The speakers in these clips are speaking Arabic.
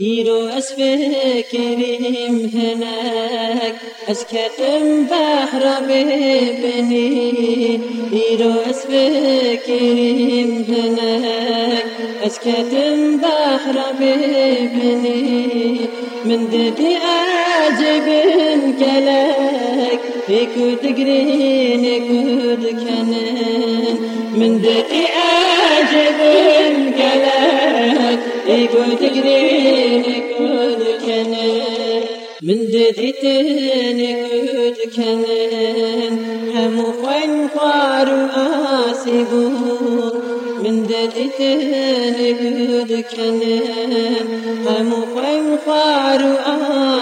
هيرو أسفكريم هناك أسكتم بحر ببني هيرو أسفكريم هناك أسكتم بحر ببني من ددي أعجب كلاك يكود قرين يكود كنن من ددي أعجب كلاك يكود قرين يكود كنن من ددي تنكود كنن هم خوين خارو آسيبون من ددي تنكود كنن هم خوين خارو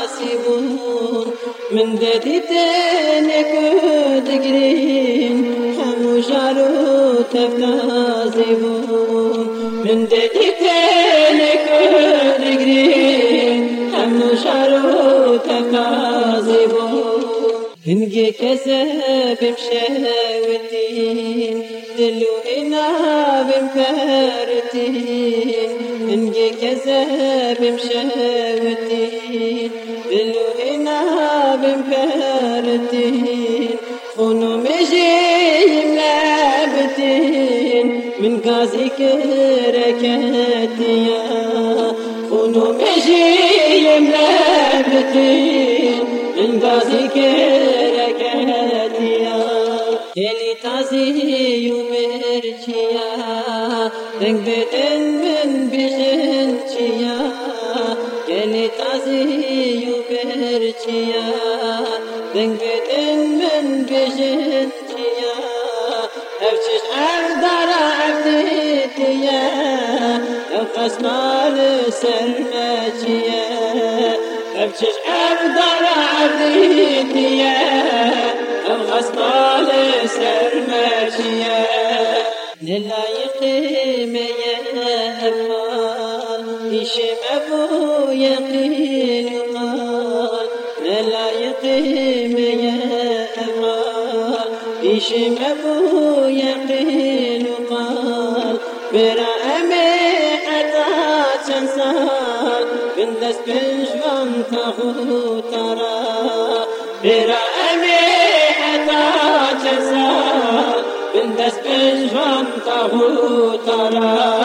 آسيبون من ددي تنكود قرين هم جارو تفتازيبون من تنكود قرين هم جارو تفتازيبون هنجي كسب مشاوتين دلو هنا بمفارتين هنجي كسب مشاوتين دلو هنا بمفارتين خونو ka zikrek ettiye Onu mecilimle bitin Min ka zikrek ettiye Deli tazi yumerciye Denk beden min bizinciye Deli tazi yumerciye Denk beden min bizinciye Ev kasmal sermeçiya Evçiş erdara evditiya Ev kasmal sermeçiya للا يقيم يا أفعال يشم أبو يقين قال للا يقيم يا أفعال يشم أبو يقين قال شمسال بندس بنجوان تهو ترى برأمي أتا شمسال بندس بنجوان تهو ترى